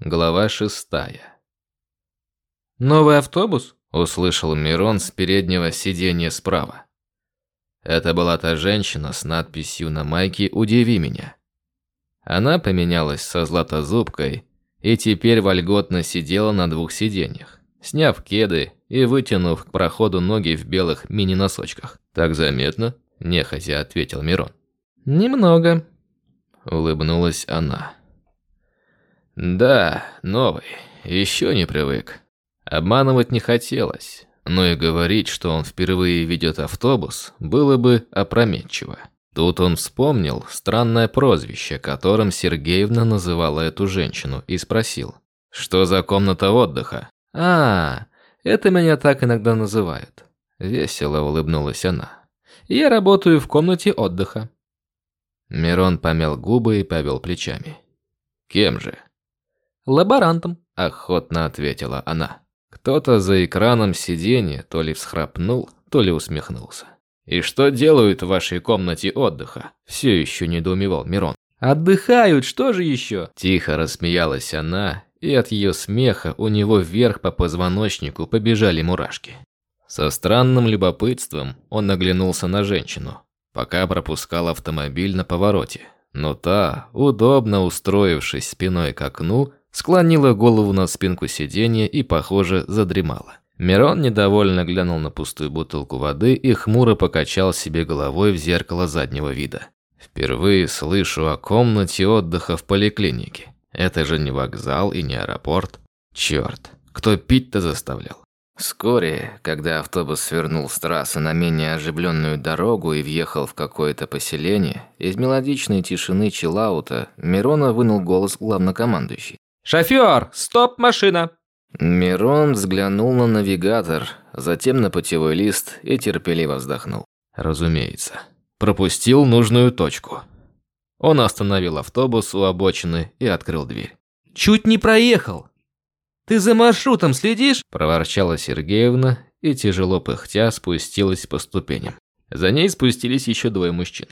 Глава шестая. «Новый автобус?» – услышал Мирон с переднего сиденья справа. Это была та женщина с надписью на майке «Удиви меня». Она поменялась со Златозубкой и теперь вольготно сидела на двух сиденьях, сняв кеды и вытянув к проходу ноги в белых мини-носочках. «Так заметно?» – нехотя ответил Мирон. «Немного», – улыбнулась она. Да, новый. Еще не привык. Обманывать не хотелось, но и говорить, что он впервые ведет автобус, было бы опрометчиво. Тут он вспомнил странное прозвище, которым Сергеевна называла эту женщину, и спросил, что за комната отдыха? «А, это меня так иногда называют». Весело улыбнулась она. «Я работаю в комнате отдыха». Мирон помял губы и повел плечами. «Кем же?» «Лаборантом», – охотно ответила она. Кто-то за экраном сиденья то ли всхрапнул, то ли усмехнулся. «И что делают в вашей комнате отдыха?» – все еще недоумевал Мирон. «Отдыхают, что же еще?» Тихо рассмеялась она, и от ее смеха у него вверх по позвоночнику побежали мурашки. Со странным любопытством он наглянулся на женщину, пока пропускал автомобиль на повороте. Но та, удобно устроившись спиной к окну, склонила голову на спинку сиденья и, похоже, задремала. Мирон недовольно глянул на пустую бутылку воды и хмуро покачал себе головой в зеркало заднего вида. Впервые слышу о комнате отдыха в поликлинике. Это же не вокзал и не аэропорт. Черт, кто пить-то заставлял? Вскоре, когда автобус свернул с трассы на менее оживленную дорогу и въехал в какое-то поселение, из мелодичной тишины чиллаута Мирона вынул голос главнокомандующий. «Шофер! Стоп, машина!» Мирон взглянул на навигатор, затем на путевой лист и терпеливо вздохнул. Разумеется. Пропустил нужную точку. Он остановил автобус у обочины и открыл дверь. «Чуть не проехал! Ты за маршрутом следишь?» – проворчала Сергеевна и, тяжело пыхтя, спустилась по ступеням. За ней спустились еще двое мужчин.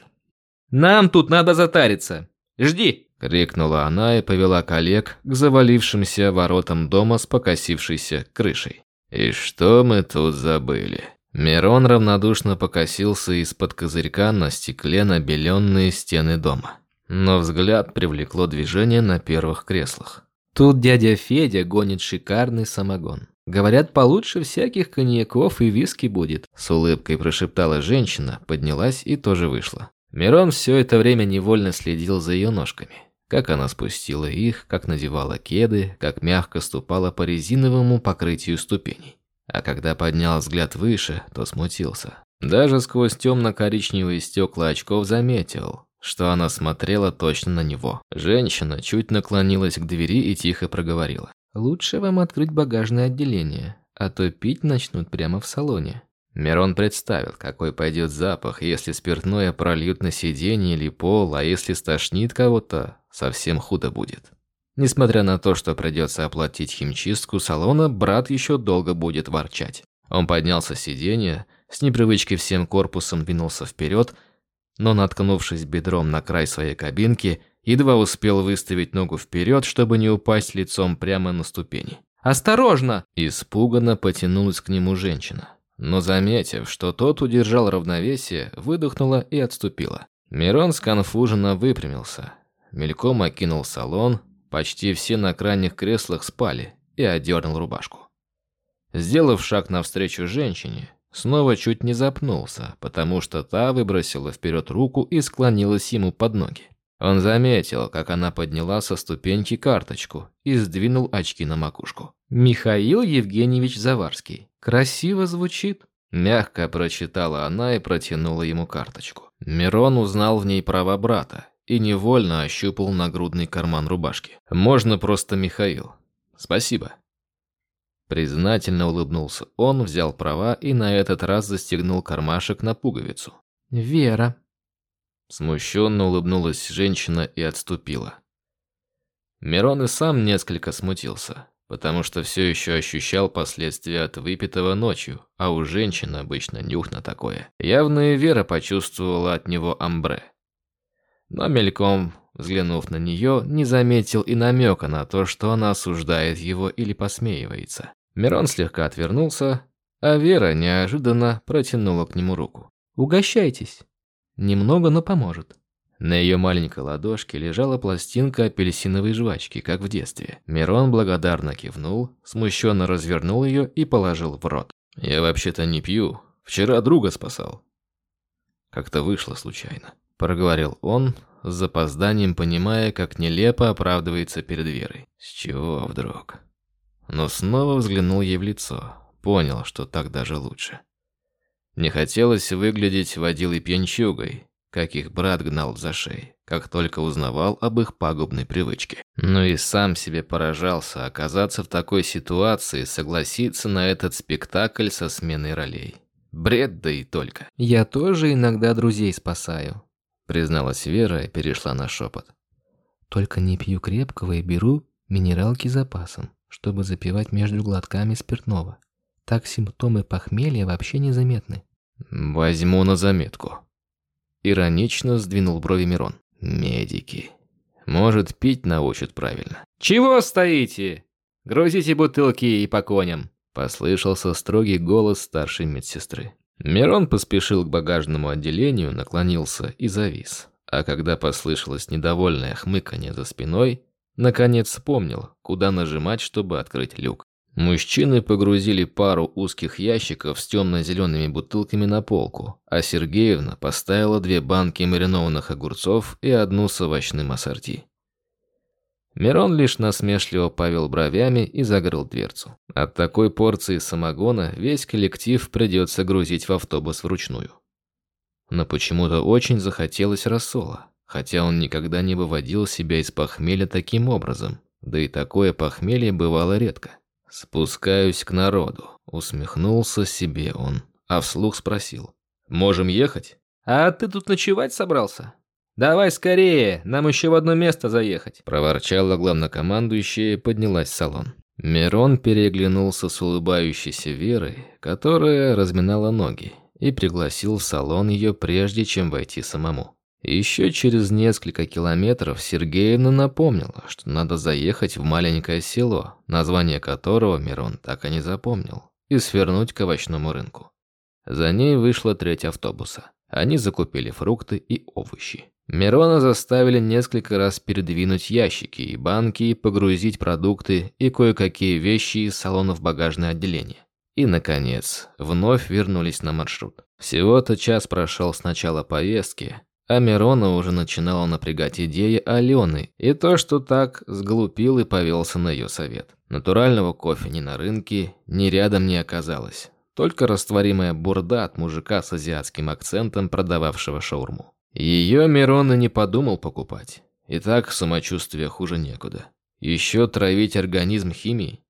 «Нам тут надо затариться! Жди!» Крикнула она и повела коллег к завалившимся воротам дома с покосившейся крышей. «И что мы тут забыли?» Мирон равнодушно покосился из-под козырька на стекле набеленные стены дома. Но взгляд привлекло движение на первых креслах. «Тут дядя Федя гонит шикарный самогон. Говорят, получше всяких коньяков и виски будет», с улыбкой прошептала женщина, поднялась и тоже вышла. Мирон все это время невольно следил за ее ножками. Как она спустила их, как надевала кеды, как мягко ступала по резиновому покрытию ступеней. А когда поднял взгляд выше, то смутился. Даже сквозь темно-коричневые стекла очков заметил, что она смотрела точно на него. Женщина чуть наклонилась к двери и тихо проговорила. «Лучше вам открыть багажное отделение, а то пить начнут прямо в салоне». Мирон представил, какой пойдет запах, если спиртное прольют на сиденье или пол, а если стошнит кого-то, совсем худо будет. Несмотря на то, что придется оплатить химчистку салона, брат еще долго будет ворчать. Он поднялся с сиденья, с непривычки всем корпусом двинулся вперед, но, наткнувшись бедром на край своей кабинки, едва успел выставить ногу вперед, чтобы не упасть лицом прямо на ступени. «Осторожно!» – испуганно потянулась к нему женщина но, заметив, что тот удержал равновесие, выдохнула и отступила. Мирон сконфуженно выпрямился, мельком окинул салон, почти все на крайних креслах спали, и одернул рубашку. Сделав шаг навстречу женщине, снова чуть не запнулся, потому что та выбросила вперед руку и склонилась ему под ноги. Он заметил, как она подняла со ступеньки карточку и сдвинул очки на макушку. «Михаил Евгеньевич Заварский. Красиво звучит». Мягко прочитала она и протянула ему карточку. Мирон узнал в ней права брата и невольно ощупал нагрудный карман рубашки. «Можно просто Михаил. Спасибо». Признательно улыбнулся он, взял права и на этот раз застегнул кармашек на пуговицу. «Вера», Смущенно улыбнулась женщина и отступила. Мирон и сам несколько смутился, потому что все еще ощущал последствия от выпитого ночью, а у женщин обычно нюх на такое. Явно и Вера почувствовала от него амбре. Но мельком, взглянув на нее, не заметил и намека на то, что она осуждает его или посмеивается. Мирон слегка отвернулся, а Вера неожиданно протянула к нему руку. «Угощайтесь. Немного, но поможет». На ее маленькой ладошке лежала пластинка апельсиновой жвачки, как в детстве. Мирон благодарно кивнул, смущенно развернул ее и положил в рот. «Я вообще-то не пью. Вчера друга спасал». Как-то вышло случайно. Проговорил он, с запозданием понимая, как нелепо оправдывается перед Верой. С чего вдруг? Но снова взглянул ей в лицо. Понял, что так даже лучше. Не хотелось выглядеть водилой пьянчугой, как их брат гнал за шеей, как только узнавал об их пагубной привычке. Но и сам себе поражался оказаться в такой ситуации, согласиться на этот спектакль со сменой ролей. Бред да и только. «Я тоже иногда друзей спасаю», призналась Вера и перешла на шепот. «Только не пью крепкого и беру минералки запасом, чтобы запивать между глотками спиртного. Так симптомы похмелья вообще незаметны». «Возьму на заметку». Иронично сдвинул брови Мирон. «Медики. Может, пить научат правильно». «Чего стоите? Грузите бутылки и по коням!» Послышался строгий голос старшей медсестры. Мирон поспешил к багажному отделению, наклонился и завис. А когда послышалось недовольное хмыканье за спиной, наконец вспомнил, куда нажимать, чтобы открыть люк. Мужчины погрузили пару узких ящиков с темно-зелеными бутылками на полку, а Сергеевна поставила две банки маринованных огурцов и одну с овощным ассорти. Мирон лишь насмешливо повел бровями и закрыл дверцу. От такой порции самогона весь коллектив придется грузить в автобус вручную. Но почему-то очень захотелось рассола, хотя он никогда не выводил себя из похмелья таким образом, да и такое похмелье бывало редко. «Спускаюсь к народу», — усмехнулся себе он, а вслух спросил. «Можем ехать?» «А ты тут ночевать собрался?» «Давай скорее, нам еще в одно место заехать», – проворчала главнокомандующая и поднялась в салон. Мирон переглянулся с улыбающейся Верой, которая разминала ноги, и пригласил в салон ее прежде, чем войти самому. Еще через несколько километров Сергеевна напомнила, что надо заехать в маленькое село, название которого Мирон так и не запомнил, и свернуть к овощному рынку. За ней вышло треть автобуса. Они закупили фрукты и овощи. Мирона заставили несколько раз передвинуть ящики и банки, погрузить продукты и кое-какие вещи из салона в багажное отделение. И, наконец, вновь вернулись на маршрут. Всего-то час прошел с начала поездки, а Мирона уже начинала напрягать идеи Алены и то, что так сглупил и повелся на ее совет. Натурального кофе ни на рынке, ни рядом не оказалось. Только растворимая бурда от мужика с азиатским акцентом, продававшего шаурму. Ее Мирон и не подумал покупать. И так самочувствие хуже некуда. Еще травить организм химией.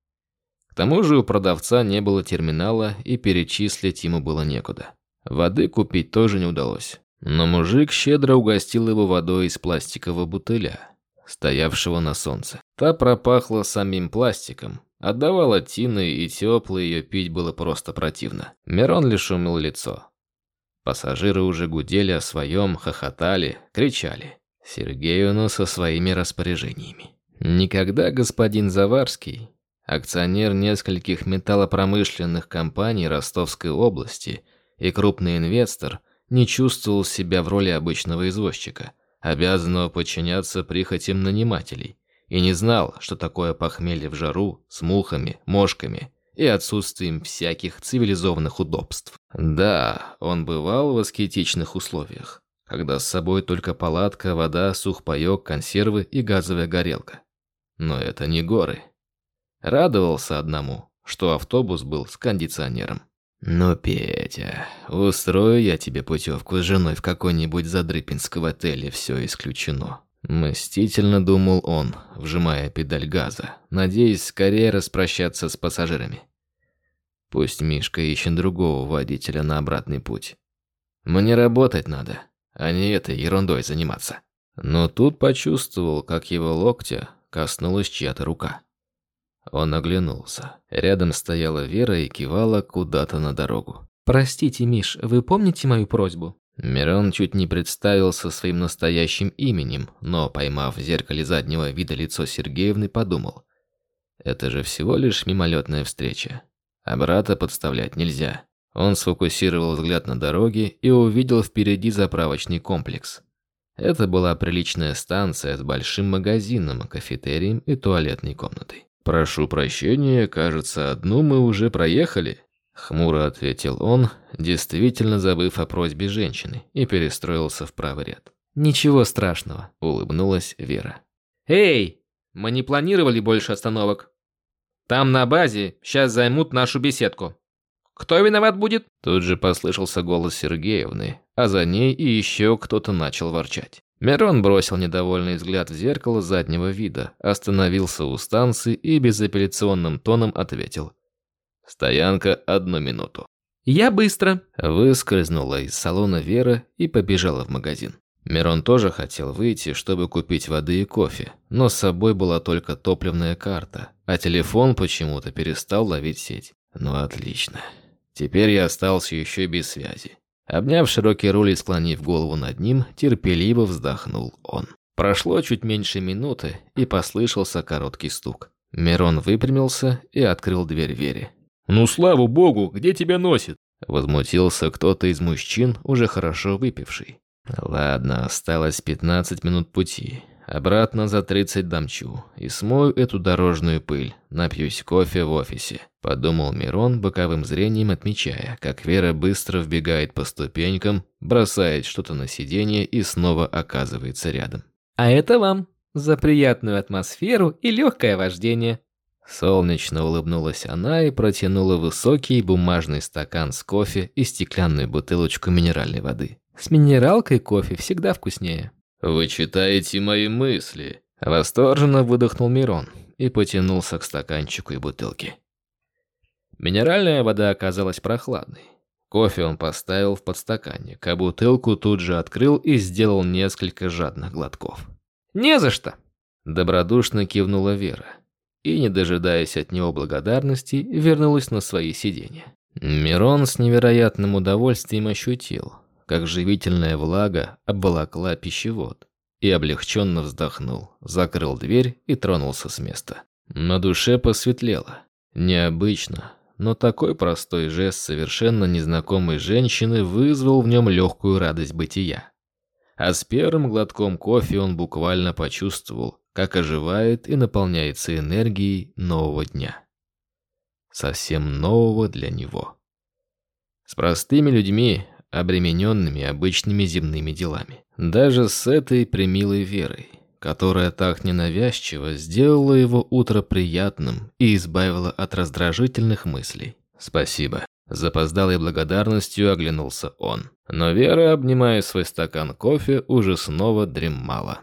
К тому же у продавца не было терминала, и перечислить ему было некуда. Воды купить тоже не удалось. Но мужик щедро угостил его водой из пластикового бутыля, стоявшего на солнце. Та пропахла самим пластиком, отдавала тиной, и тепло ее пить было просто противно. Мирон лишь умыл лицо. Пассажиры уже гудели о своем, хохотали, кричали. Сергеевну со своими распоряжениями. Никогда господин Заварский, акционер нескольких металлопромышленных компаний Ростовской области и крупный инвестор, не чувствовал себя в роли обычного извозчика, обязанного подчиняться прихотям нанимателей, и не знал, что такое похмелье в жару с мухами, мошками и отсутствием всяких цивилизованных удобств. Да, он бывал в аскетичных условиях, когда с собой только палатка, вода, сухпайок, консервы и газовая горелка. Но это не горы. Радовался одному, что автобус был с кондиционером. «Ну, Петя, устрою я тебе путевку с женой в какой-нибудь задрыпинском отеле, все исключено». Мстительно думал он, вжимая педаль газа, надеясь скорее распрощаться с пассажирами. Пусть Мишка ищет другого водителя на обратный путь. Мне работать надо, а не этой ерундой заниматься. Но тут почувствовал, как его локтя коснулась чья-то рука. Он оглянулся. Рядом стояла Вера и кивала куда-то на дорогу. «Простите, Миш, вы помните мою просьбу?» Мирон чуть не представился своим настоящим именем, но, поймав в зеркале заднего вида лицо Сергеевны, подумал. Это же всего лишь мимолетная встреча. А брата подставлять нельзя. Он сфокусировал взгляд на дороге и увидел впереди заправочный комплекс. Это была приличная станция с большим магазином, кафетерием и туалетной комнатой. «Прошу прощения, кажется, одну мы уже проехали», – хмуро ответил он, действительно забыв о просьбе женщины, и перестроился в правый ряд. «Ничего страшного», – улыбнулась Вера. «Эй, мы не планировали больше остановок. Там на базе сейчас займут нашу беседку. Кто виноват будет?» Тут же послышался голос Сергеевны, а за ней и еще кто-то начал ворчать. Мирон бросил недовольный взгляд в зеркало заднего вида, остановился у станции и безапелляционным тоном ответил. «Стоянка одну минуту». «Я быстро», – выскользнула из салона Вера и побежала в магазин. Мирон тоже хотел выйти, чтобы купить воды и кофе, но с собой была только топливная карта, а телефон почему-то перестал ловить сеть. Ну отлично. Теперь я остался еще без связи. Обняв широкий руль и склонив голову над ним, терпеливо вздохнул он. Прошло чуть меньше минуты, и послышался короткий стук. Мирон выпрямился и открыл дверь Вере. «Ну, слава богу, где тебя носит?» Возмутился кто-то из мужчин, уже хорошо выпивший. «Ладно, осталось 15 минут пути. Обратно за 30 домчу и смою эту дорожную пыль, напьюсь кофе в офисе», – подумал Мирон, боковым зрением отмечая, как Вера быстро вбегает по ступенькам, бросает что-то на сиденье и снова оказывается рядом. «А это вам за приятную атмосферу и легкое вождение». Солнечно улыбнулась она и протянула высокий бумажный стакан с кофе и стеклянную бутылочку минеральной воды. «С минералкой кофе всегда вкуснее». «Вы читаете мои мысли», – восторженно выдохнул Мирон и потянулся к стаканчику и бутылке. Минеральная вода оказалась прохладной. Кофе он поставил в подстаканник, а бутылку тут же открыл и сделал несколько жадных глотков. «Не за что!» – добродушно кивнула Вера. И, не дожидаясь от него благодарности, вернулась на свои сиденья. Мирон с невероятным удовольствием ощутил, как живительная влага обволокла пищевод, и облегченно вздохнул, закрыл дверь и тронулся с места. На душе посветлело. Необычно, но такой простой жест совершенно незнакомой женщины вызвал в нем легкую радость бытия. А с первым глотком кофе он буквально почувствовал, как оживает и наполняется энергией нового дня. Совсем нового для него. С простыми людьми обремененными обычными земными делами. Даже с этой примилой верой, которая так ненавязчиво сделала его утро приятным и избавила от раздражительных мыслей. «Спасибо». Запоздалой благодарностью оглянулся он. Но Вера, обнимая свой стакан кофе, уже снова дремала.